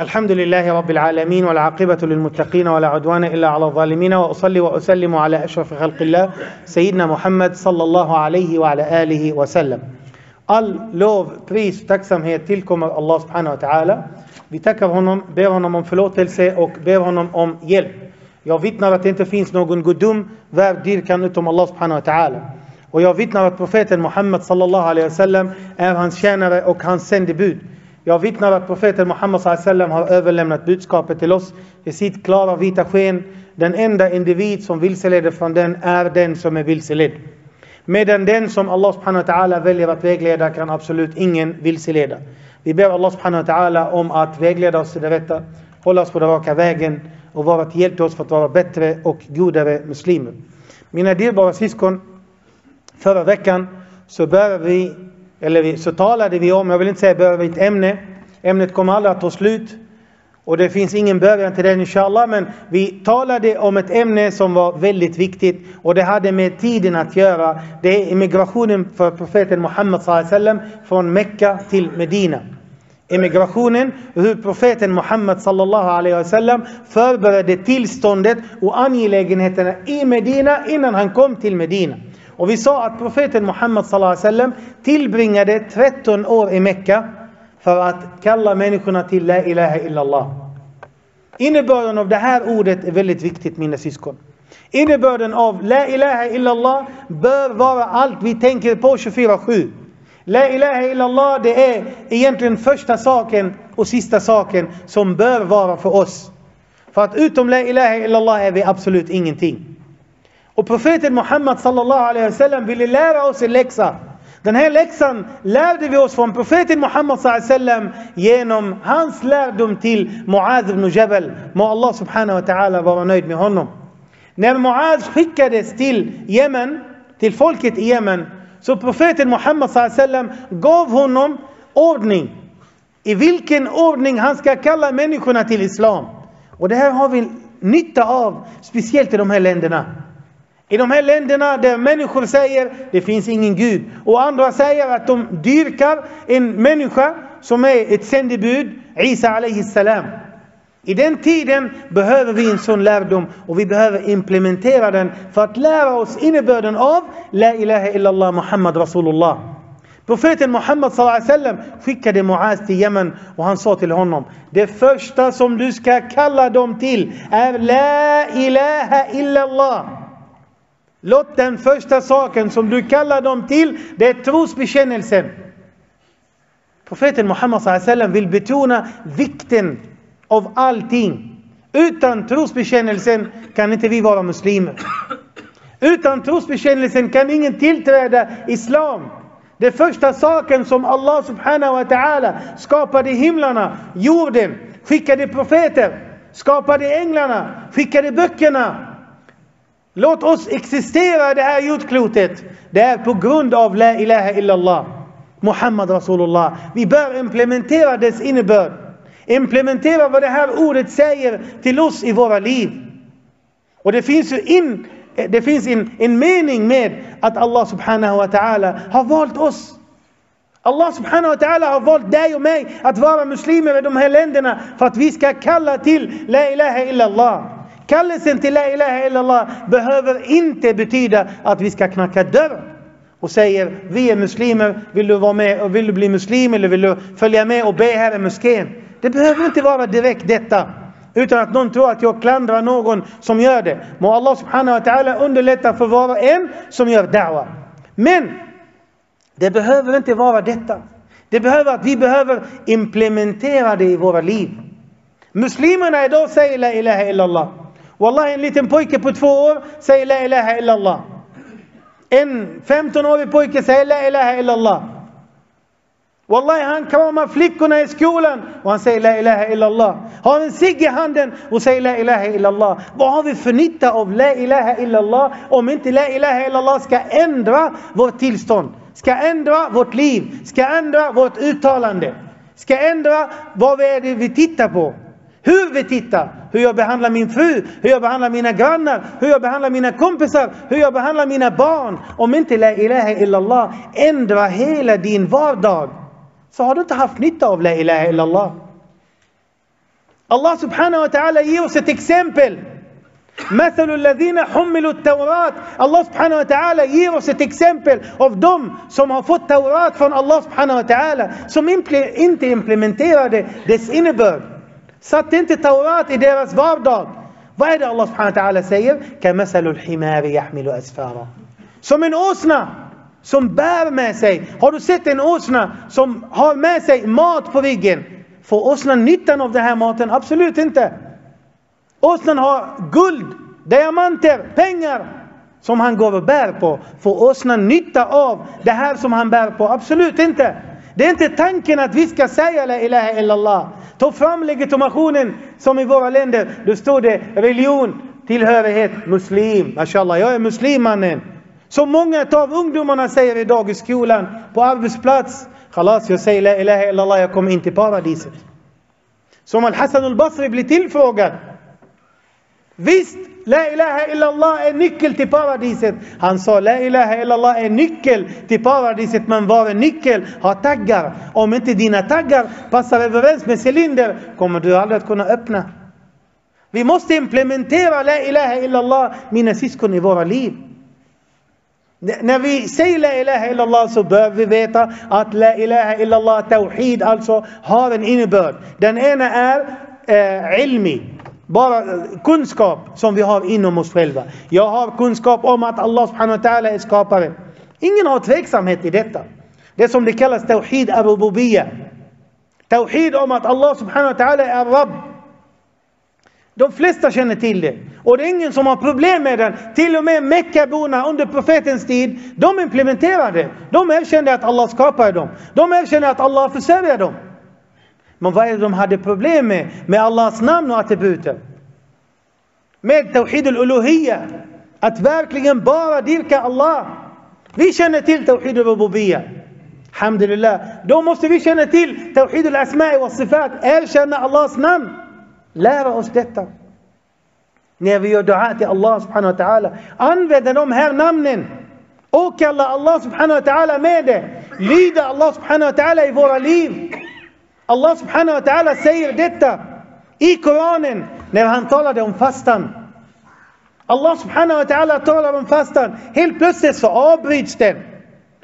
الحمد لله رب العالمين والعاقبة للمتقين ولا عدوان إلا على الظالمين وأصلي وأسلم على أشرف خلق الله سيدنا محمد صلى الله عليه وعلى آله وسلم All lov, pris och tacksamhet tillkommer Allah subhanahu wa ta'ala. Vi tackar honom, ber honom om förlåtelse och ber honom om hjälp. Jag vittnar att det inte finns någon gudom värd dyrkan utom Allah subhanahu wa ta'ala. Och jag vittnar att profeten Muhammed sallallahu alaihi wasallam är hans tjänare och hans sändebud. Jag vittnar att profeten Muhammed sallallahu har överlämnat budskapet till oss i sitt klara vita sken. Den enda individ som vilseleder från den är den som är vilseledd. Medan den som Allah subhanahu wa ta'ala väljer att vägleda kan absolut ingen vilseleda. Vi ber Allah subhanahu wa ta'ala om att vägleda oss till det rätta, hålla oss på den raka vägen och vara till hjälp till oss för att vara bättre och godare muslimer. Mina dyrbara syskon, förra veckan så började vi, eller vi, så talade vi om, jag vill inte säga började ett ämne, ämnet kommer aldrig att ta slut och det finns ingen början till det inshallah, men vi talade om ett ämne som var väldigt viktigt och det hade med tiden att göra. Det är immigrationen för profeten Muhammed sallam från Mekka till Medina. Immigrationen hur profeten Muhammed sallallahu alaihi wasallam förberedde tillståndet och angelägenheterna i Medina innan han kom till Medina. Och vi sa att profeten Muhammed sallam tillbringade 13 år i Mekka för att kalla människorna till La ilaha illallah. Innebörden av det här ordet är väldigt viktigt mina syskon. Innebörden av La ilaha illallah bör vara allt vi tänker på 24-7. La ilaha illallah det är egentligen första saken och sista saken som bör vara för oss. För att utom La ilaha illallah är vi absolut ingenting. Och profeten Muhammed sallallahu alaihi wasallam ville lära oss en läxa. Den här läxan lärde vi oss från profeten Muhammed wasallam genom hans lärdom till Muaz ibn Jabal. Må Allah subhanahu wa ta'ala vara nöjd med honom. När Muaz skickades till Jemen, till folket i Jemen, så profeten Muhammed wasallam gav honom ordning. I vilken ordning han ska kalla människorna till Islam. Och det här har vi nytta av, speciellt i de här länderna. I de här länderna där människor säger det finns ingen Gud och andra säger att de dyrkar en människa som är ett sändebud, Isa alaihi salam. I den tiden behöver vi en sån lärdom och vi behöver implementera den för att lära oss innebörden av La ilaha illallah Muhammad Rasulullah. Profeten Muhammad sallam skickade Muaz till Jemen och han sa till honom Det första som du ska kalla dem till är La ilaha illallah. Låt den första saken som du kallar dem till, det är trosbekännelsen. Profeten Muhammed sallam vill betona vikten av allting. Utan trosbekännelsen kan inte vi vara muslimer. Utan trosbekännelsen kan ingen tillträda Islam. Det första saken som Allah subhanahu wa ta'ala skapade himlarna, jorden, skickade profeter, skapade änglarna, skickade böckerna, Låt oss existera det här jordklotet. Det är på grund av La ilaha illallah. Muhammad Rasulullah. Vi bör implementera dess innebörd. Implementera vad det här ordet säger till oss i våra liv. Och det finns ju in, det finns en, en mening med att Allah subhanahu wa ta'ala har valt oss. Allah subhanahu wa ta'ala har valt dig och mig att vara muslimer i de här länderna för att vi ska kalla till La ilaha illallah. Kallelsen till La ilaha illallah behöver inte betyda att vi ska knacka dörr och säger vi är muslimer, vill du vara med och vill du bli muslim eller vill du följa med och be här i moskén? Det behöver inte vara direkt detta. Utan att någon tror att jag klandrar någon som gör det. Må Allah subhanahu wa ta'ala underlätta för var och en som gör da'wa. Men det behöver inte vara detta. Det behöver att vi behöver implementera det i våra liv. Muslimerna idag säger La ilaha illallah. Wallahi en liten pojke på två år säger La ilaha illallah. En 15-årig pojke säger La ilaha illallah. Wallahi han kramar flickorna i skolan och han säger La ilaha illallah. Har en cigg i handen och säger La ilaha illallah. Vad har vi för nytta av La ilaha illallah om inte La ilaha illallah ska ändra vårt tillstånd? Ska ändra vårt liv? Ska ändra vårt uttalande? Ska ändra vad är det vi tittar på? Hur vi tittar, hur jag behandlar min fru, hur jag behandlar mina grannar, hur jag behandlar mina kompisar, hur jag behandlar mina barn. Om inte La ilaha illallah ändrar hela din vardag så har du inte haft nytta av La ilaha illallah. Allah subhanahu wa ta'ala ger oss ett exempel. مثل الذين حملوا التوراة Allah subhanahu wa ta'ala ger oss ett exempel av dem som har fått Taurat från Allah subhanahu wa ta'ala som inte implementerade dess innebörd. Satt inte Taurat i deras vardag. Vad är det Allah subhanahu wa ta'ala säger? Kamasalul himari yahmilu asfara. Som en åsna som bär med sig. Har du sett en åsna som har med sig mat på ryggen? Får åsnan nyttan av den här maten? Absolut inte. Åsnan har guld, diamanter, pengar som han går och bär på. Får åsnan nytta av det här som han bär på? Absolut inte. Det är inte tanken att vi ska säga la ilaha illallah. Ta fram legitimationen som i våra länder. Då står det religion, tillhörighet, muslim. Mashallah, jag är muslim mannen. Som många av ungdomarna säger idag i skolan, på arbetsplats. Khalas, jag säger la ilaha illallah, jag kommer in till paradiset. Som Al-Hassan al-Basri blir tillfrågad. Visst, La ilaha illallah är nyckel till paradiset. Han sa La ilaha illallah är nyckel till paradiset men var en nyckel har taggar. Om inte dina taggar passar överens med cylinder kommer du aldrig att kunna öppna. Vi måste implementera La ilaha illallah, mina syskon, i våra liv. När vi säger La ilaha illallah så bör vi veta att La ilaha illallah, tawhid alltså, har en innebörd. Den ena är eh, ilmi, bara eh, kunskap som vi har inom oss själva. Jag har kunskap om att Allah subhanahu wa ta'ala är skapare. Ingen har tveksamhet i detta. Det som det kallas tawhid Abububiya. Tawhid om att Allah subhanahu wa ta'ala är Rabb. De flesta känner till det. Och det är ingen som har problem med den. Till och med Meckaborna under profetens tid, de implementerade. De erkände att Allah skapade dem. De erkände att Allah försörjer dem. Men vad är det de hade problem med? Med Allahs namn och attributer. Med Tawhid al-Uluhiyya. Att verkligen bara dyrka Allah. Vi känner till Tawhid al-Rububiyya. Alhamdulillah. Då måste vi känna till Tawhid al-Asma'i och sifat. Erkänna Allahs namn. Lära oss detta. När vi gör dua till Allah subhanahu wa ta'ala. Använder de här namnen. Och kalla Allah subhanahu wa ta'ala med det. Lyda Allah subhanahu wa ta'ala i våra liv. Allah subhanahu wa ta'ala säger detta i Koranen när han talade om fastan. Allah subhanahu wa ta'ala talar om fastan. Helt plötsligt så avbryts den.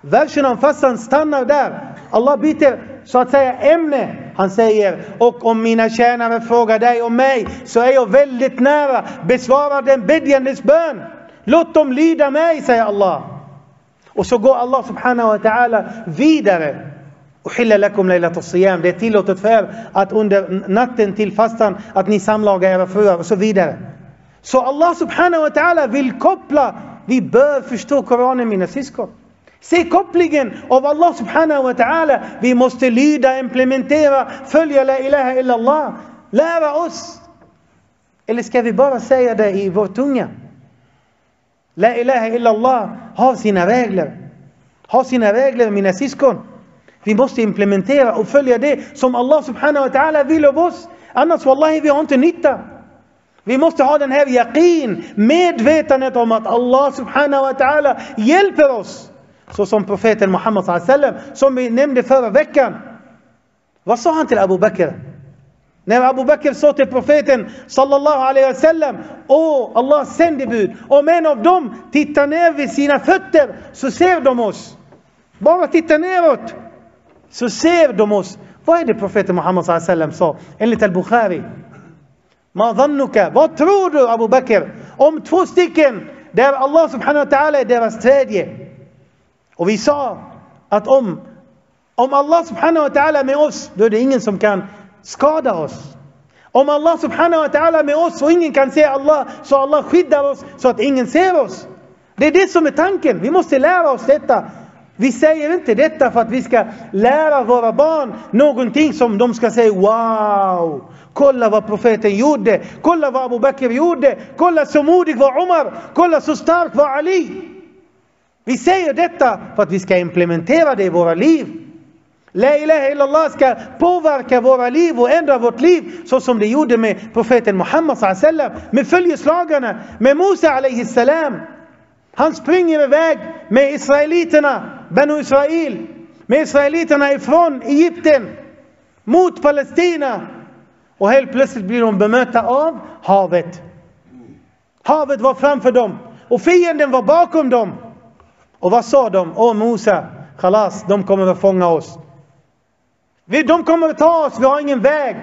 Versen om fastan stannar där. Allah byter så att säga ämne. Han säger, och om mina tjänare frågar dig om mig så är jag väldigt nära, besvara den bedjandes bön. Låt dem lyda mig, säger Allah. Och så går Allah subhanahu wa ta'ala vidare Uhilla lakum siyam. Det är tillåtet för er att under natten till fastan att ni samlagar era fruar och så vidare. Så Allah subhanahu wa ta'ala vill koppla. Vi bör förstå Koranen mina syskon. Se kopplingen av Allah subhanahu wa ta'ala. Vi måste lyda, implementera, följa la ilaha illallah. Lära oss. Eller ska vi bara säga det i vår tunga? La ilaha illallah har sina regler. Har sina regler mina syskon. Vi måste implementera och följa det som Allah subhanahu wa ta'ala vill av oss. Annars wallahi, vi har inte nytta. Vi måste ha den här yaqin, medvetandet om att Allah subhanahu wa ta'ala hjälper oss. Så som profeten Muhammad sallam, som vi nämnde förra veckan. Vad sa han till Abu Bakr? När Abu Bakr sa till profeten sallallahu alaihi wasallam, Åh, Allahs sändebud, om en av dem tittar ner vid sina fötter så ser de oss. Bara titta neråt så ser de oss. Vad är det profeten Muhammed sallam sa enligt al-Bukhari? Vad tror du Abu Bakr om två stycken där Allah subhanahu wa ta'ala är deras tredje? Och vi sa att om, om Allah subhanahu wa ta'ala är med oss, då är det ingen som kan skada oss. Om Allah subhanahu wa ta'ala är med oss och ingen kan se Allah, så Allah skyddar oss så att ingen ser oss. Det är det som är tanken. Vi måste lära oss detta. Vi säger inte detta för att vi ska lära våra barn någonting som de ska säga Wow! Kolla vad profeten gjorde! Kolla vad Abu Bakr gjorde! Kolla så modig var Omar! Kolla så stark var Ali! Vi säger detta för att vi ska implementera det i våra liv. La ilaha illallah ska påverka våra liv och ändra vårt liv så som det gjorde med profeten Muhammad sallam, med följeslagarna, med Musa alayhi salam. Han springer iväg med israeliterna Banu Israel, med israeliterna ifrån Egypten mot Palestina. Och helt plötsligt blir de bemötta av havet. Havet var framför dem och fienden var bakom dem. Och vad sa de? Åh Mosa, Khalas, de kommer att fånga oss. Vi, de kommer att ta oss, vi har ingen väg.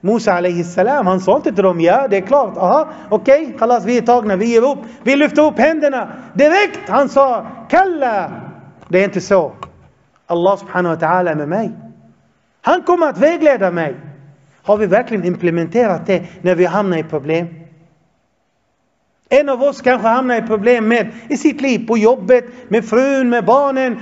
Musa alaihi salam, han sa inte till dem, ja det är klart, aha, okej, okay, Khalas, vi är tagna, vi ger upp, vi lyfter upp händerna. Direkt, han sa, kalla, det är inte så. Allah subhanahu wa ta'ala är med mig. Han kommer att vägleda mig. Har vi verkligen implementerat det när vi hamnar i problem? En av oss kanske hamnar i problem med i sitt liv, på jobbet, med frun, med barnen.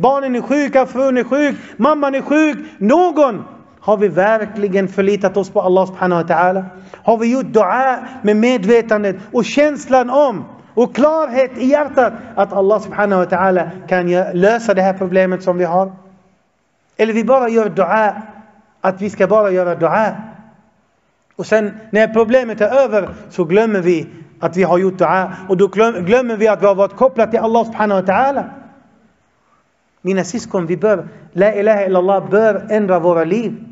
Barnen är sjuka, frun är sjuk, mamman är sjuk. Någon har vi verkligen förlitat oss på Allah subhanahu wa ta'ala? Har vi gjort dua med medvetandet och känslan om och klarhet i hjärtat att Allah subhanahu wa ta'ala kan lösa det här problemet som vi har? Eller vi bara gör dua, att vi ska bara göra dua. Och sen när problemet är över så glömmer vi att vi har gjort dua och då glömmer vi att vi har varit kopplade till Allah subhanahu wa ta'ala. Mina syskon, vi bör, La ilaha illallah bör ändra våra liv.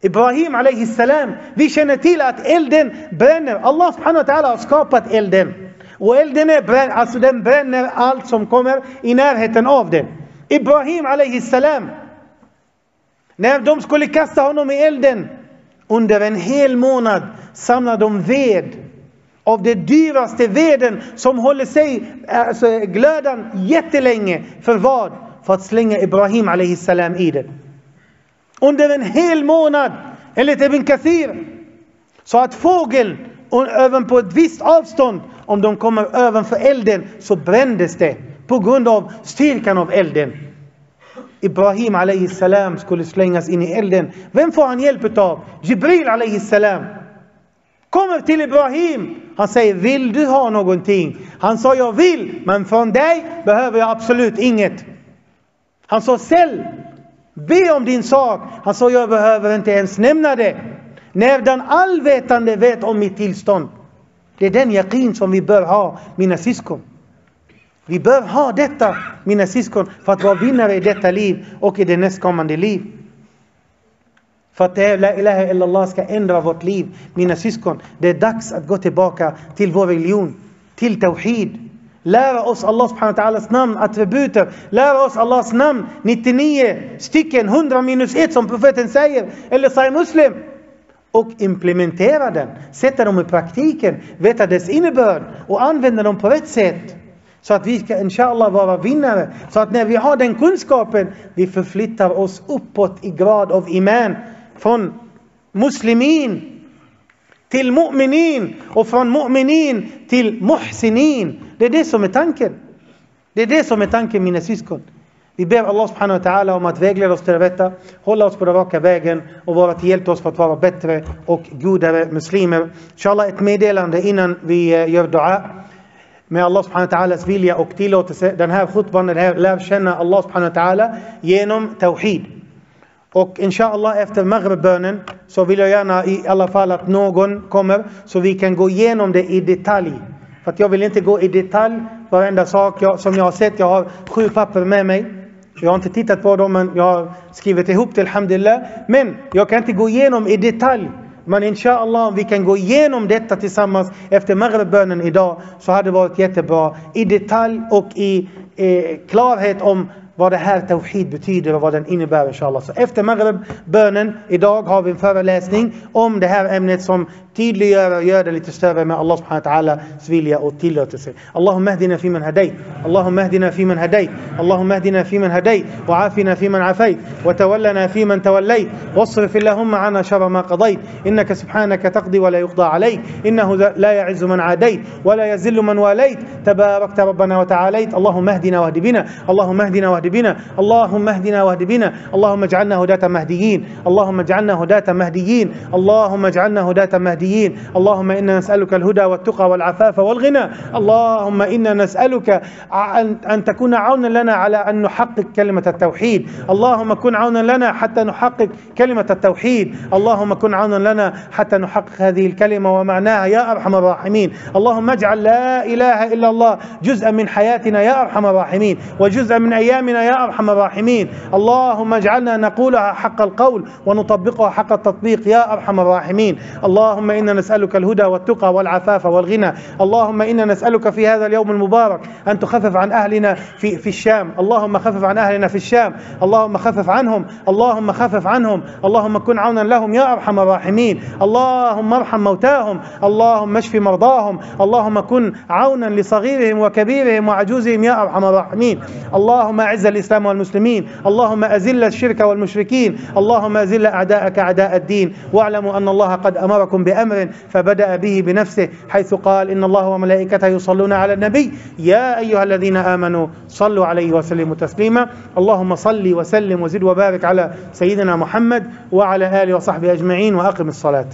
Ibrahim alayhi salam, vi känner till att elden bränner. Allah subhanahu wa ta'ala har skapat elden. Och elden är brän, alltså den bränner allt som kommer i närheten av den. Ibrahim alayhi salam, när de skulle kasta honom i elden, under en hel månad samlade de ved av det dyraste veden som håller sig, alltså glödan jättelänge. För vad? För att slänga Ibrahim alayhi salam i den. Under en hel månad, enligt Ibn Kathir, så att fågeln även på ett visst avstånd, om de kommer ovanför elden, så brändes det på grund av styrkan av elden. Ibrahim alayhi salam skulle slängas in i elden. Vem får han hjälp av? Jibril alayhi salam. Kommer till Ibrahim. Han säger, vill du ha någonting? Han sa, jag vill, men från dig behöver jag absolut inget. Han sa, sälj. Be om din sak. Han sa, jag behöver inte ens nämna det. När den allvetande vet om mitt tillstånd. Det är den yakin som vi bör ha, mina syskon. Vi bör ha detta, mina syskon, för att vara vinnare i detta liv och i det nästkommande liv. För att det La ilaha illallah ska ändra vårt liv, mina syskon. Det är dags att gå tillbaka till vår religion, till Tawhid. Lära oss Allah subhanahu wa ta'alas namn, attributer. Lära oss Allahs namn, 99 stycken, 100 minus 1 som profeten säger. Eller säger Muslim. Och implementera den, sätta dem i praktiken, veta dess innebörd och använda dem på rätt sätt. Så att vi ska inshallah vara vinnare. Så att när vi har den kunskapen, vi förflyttar oss uppåt i grad av iman. Från muslimin till mu'minin och från mu'minin till muhsinin. Det är det som är tanken. Det är det som är tanken mina syskon. Vi ber Allah subhanahu wa ta'ala om att vägleda oss till det rätta, hålla oss på den raka vägen och vara till hjälp oss för att vara bättre och godare muslimer. Inshallah ett meddelande innan vi eh, gör dua. Med Allah subhanahu wa ta'alas vilja och tillåtelse. Den här khutban, den här lär känna Allah subhanahu wa ta'ala genom tawhid. Och inshallah efter Maghrib-bönen så vill jag gärna i alla fall att någon kommer så vi kan gå igenom det i detalj. För att jag vill inte gå i detalj varenda sak jag, som jag har sett. Jag har sju papper med mig. Jag har inte tittat på dem men jag har skrivit ihop det alhamdulillah. Men jag kan inte gå igenom i detalj. Men inshallah om vi kan gå igenom detta tillsammans efter Maghrib-bönen idag så hade det varit jättebra i detalj och i eh, klarhet om vad det här Tawhid betyder och vad den innebär inshallah. Så efter Maghrib-bönen idag har vi en föreläsning om det här ämnet som tydliggör och gör det lite större med Allah subhanahu wa ta'alas vilja och tillåtelse. Allahumma ahdina fi man hadayt. Allahumma ahdina fi man hadayt. Allahumma ahdina fi man hadayt. وعافنا فيمن عافيت وتولنا فيمن توليت واصرف اللهم عنا شر ما قضيت إنك سبحانك تقضي ولا يقضى عليك إنه لا يعز من عاديت ولا يذل من واليت تباركت ربنا وتعاليت اللهم اهدنا واهد بنا اللهم اهدنا واهد بنا. اللهم اهدنا واهد بنا. اللهم اجعلنا هداة مهديين. اللهم اجعلنا هداة مهديين. اللهم اجعلنا هداة مهديين. اللهم إنا نسألك الهدى والتقى والعفاف والغنى. اللهم إنا نسألك أن تكون عونا لنا على أن نحقق كلمة التوحيد. اللهم كن عونا لنا حتى نحقق كلمة التوحيد. اللهم كن عونا لنا حتى نحقق هذه الكلمة ومعناها يا أرحم الراحمين. اللهم اجعل لا إله إلا الله جزءا من حياتنا يا أرحم الراحمين. وجزءا من أيامنا المسلمين يا أرحم الراحمين. اللهم اجعلنا نقولها حق القول ونطبقها حق التطبيق يا أرحم الراحمين. اللهم إنا نسألك الهدى والتقى والعفاف والغنى. اللهم إنا نسألك في هذا اليوم المبارك أن تخفف عن أهلنا في, في الشام. اللهم خفف عن أهلنا في الشام. اللهم خفف عنهم. اللهم خفف عنهم. اللهم كن عونا لهم يا أرحم الراحمين. اللهم ارحم موتاهم. اللهم اشف مرضاهم. اللهم كن عونا لصغيرهم وكبيرهم وعجوزهم يا أرحم الراحمين. اللهم الإسلام والمسلمين. اللهم أزل الشرك والمشركين. اللهم أزل أعداءك أعداء الدين. واعلموا أن الله قد أمركم بأمر فبدأ به بنفسه حيث قال إن الله وملائكته يصلون على النبي. يا أيها الذين آمنوا صلوا عليه وسلموا تسليما. اللهم صل وسلم وزد وبارك على سيدنا محمد وعلى آله وصحبه أجمعين وأقم الصلاة.